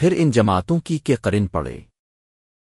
پھر ان جماعتوں کی کہ قرن پڑے۔